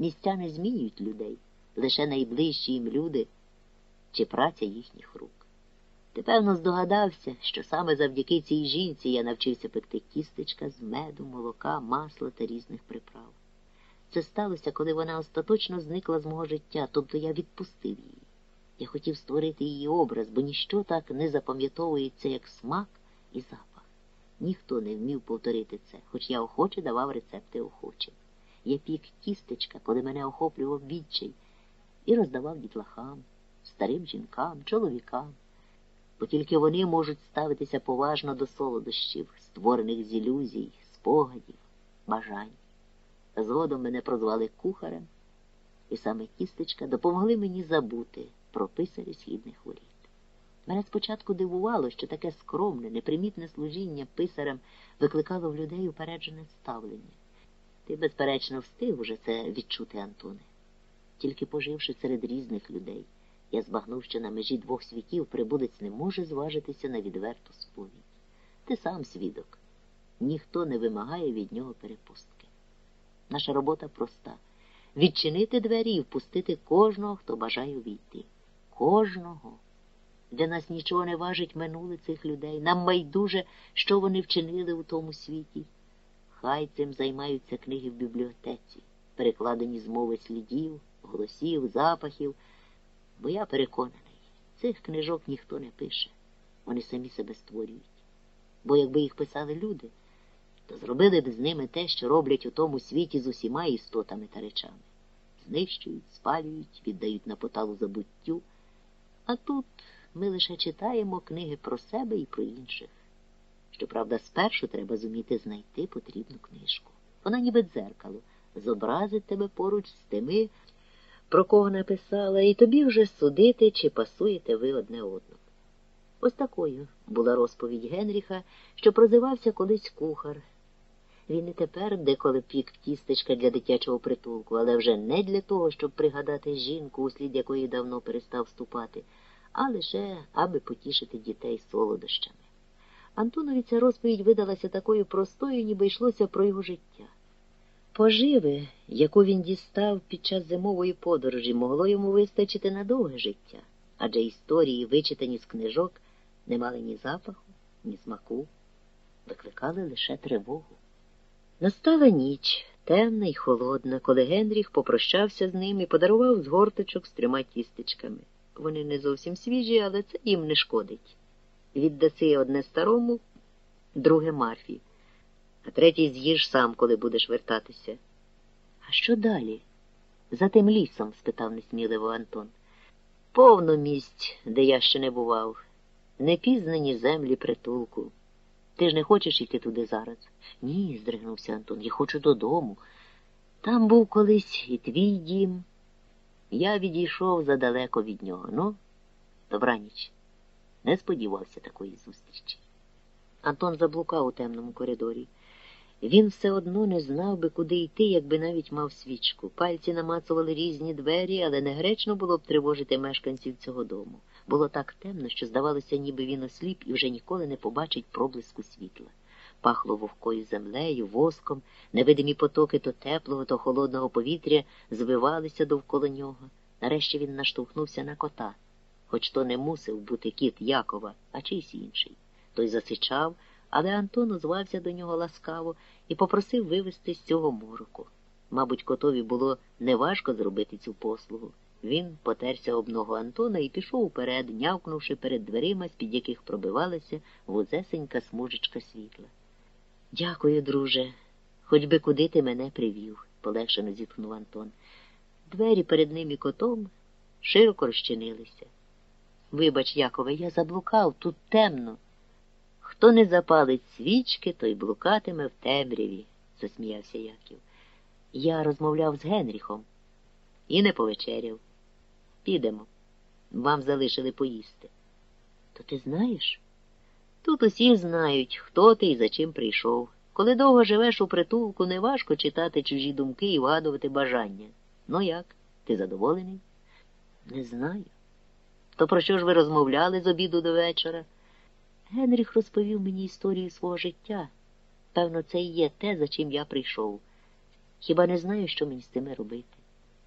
Місця не змінюють людей, лише найближчі їм люди чи праця їхніх рук. Ти, певно, здогадався, що саме завдяки цій жінці я навчився пекти кістечка з меду, молока, масла та різних приправ. Це сталося, коли вона остаточно зникла з мого життя, тобто я відпустив її. Я хотів створити її образ, бо ніщо так не запам'ятовується, як смак і запах. Ніхто не вмів повторити це, хоч я охоче давав рецепти охоче. Я пік кістечка, коли мене охоплював відчай, і роздавав дітлахам, старим жінкам, чоловікам, бо тільки вони можуть ставитися поважно до солодощів, створених з ілюзій, спогадів, бажань. Згодом мене прозвали кухарем, і саме кістечка допомогли мені забути про писарі східних воріт. Мене спочатку дивувало, що таке скромне, непримітне служіння писарем викликало в людей упереджене ставлення. Ти, безперечно, встиг уже це відчути, Антоне. Тільки поживши серед різних людей, я збагнув, що на межі двох світів прибудець не може зважитися на відверту сповідь. Ти сам свідок. Ніхто не вимагає від нього перепустки. Наша робота проста відчинити двері і впустити кожного, хто бажає увійти. Кожного. Для нас нічого не важить минуле цих людей. Нам байдуже, що вони вчинили у тому світі. Хай цим займаються книги в бібліотеці, перекладені з мови слідів, голосів, запахів. Бо я переконаний, цих книжок ніхто не пише. Вони самі себе створюють. Бо якби їх писали люди, то зробили б з ними те, що роблять у тому світі з усіма істотами та речами. Знищують, спалюють, віддають на поталу забуттю. А тут ми лише читаємо книги про себе і про інших. Щоправда, спершу треба зуміти знайти потрібну книжку. Вона ніби дзеркало, зобразить тебе поруч з тими, про кого написала, і тобі вже судити, чи пасуєте ви одне одному. Ось такою була розповідь Генріха, що прозивався колись кухар. Він і тепер деколи пік тістечка для дитячого притулку, але вже не для того, щоб пригадати жінку, услід якої давно перестав вступати, а лише аби потішити дітей солодощами. Антонові ця розповідь видалася такою простою, ніби йшлося про його життя. Поживи, яку він дістав під час зимової подорожі, могло йому вистачити на довге життя, адже історії, вичитані з книжок, не мали ні запаху, ні смаку, викликали лише тривогу. Настала ніч, темна й холодна, коли Генріх попрощався з ним і подарував згорточок з трьома тістечками. Вони не зовсім свіжі, але це їм не шкодить. Віддаси одне старому, друге Марфі, а третій з'їж сам, коли будеш вертатися. А що далі? За тим лісом? спитав несміливо Антон. Повно місць, де я ще не бував, непізнані землі притулку. Ти ж не хочеш йти туди зараз? Ні, здригнувся Антон, я хочу додому. Там був колись і твій дім. Я відійшов задалеко від нього. Ну, добраніч. Не сподівався такої зустрічі. Антон заблукав у темному коридорі. Він все одно не знав би, куди йти, якби навіть мав свічку. Пальці намацували різні двері, але негречно було б тривожити мешканців цього дому. Було так темно, що здавалося, ніби він осліп і вже ніколи не побачить проблиску світла. Пахло вовкою землею, воском, невидимі потоки то теплого, то холодного повітря звивалися довкола нього. Нарешті він наштовхнувся на кота, хоч то не мусив бути кіт Якова, а чийсь інший. Той засичав, але Антон озвався до нього ласкаво і попросив вивезти з цього мороку. Мабуть, котові було неважко зробити цю послугу. Він потерся об ногу Антона і пішов уперед, нявкнувши перед дверима, з-під яких пробивалася вузесенька смужечка світла. Дякую, друже, хоч би куди ти мене привів, полегшено зітхнув Антон. Двері перед ним і котом широко розчинилися. Вибач, Якове, я заблукав, тут темно. Хто не запалить свічки, той блукатиме в темряві, засміявся Яків. Я розмовляв з Генріхом і не повечеряв. Підемо. Вам залишили поїсти. То ти знаєш? Тут усі знають, хто ти і за чим прийшов. Коли довго живеш у притулку, неважко читати чужі думки і вгадувати бажання. Ну як? Ти задоволений? Не знаю. То про що ж ви розмовляли з обіду до вечора? Генріх розповів мені історію свого життя. Певно, це і є те, за чим я прийшов. Хіба не знаю, що мені з тими робити?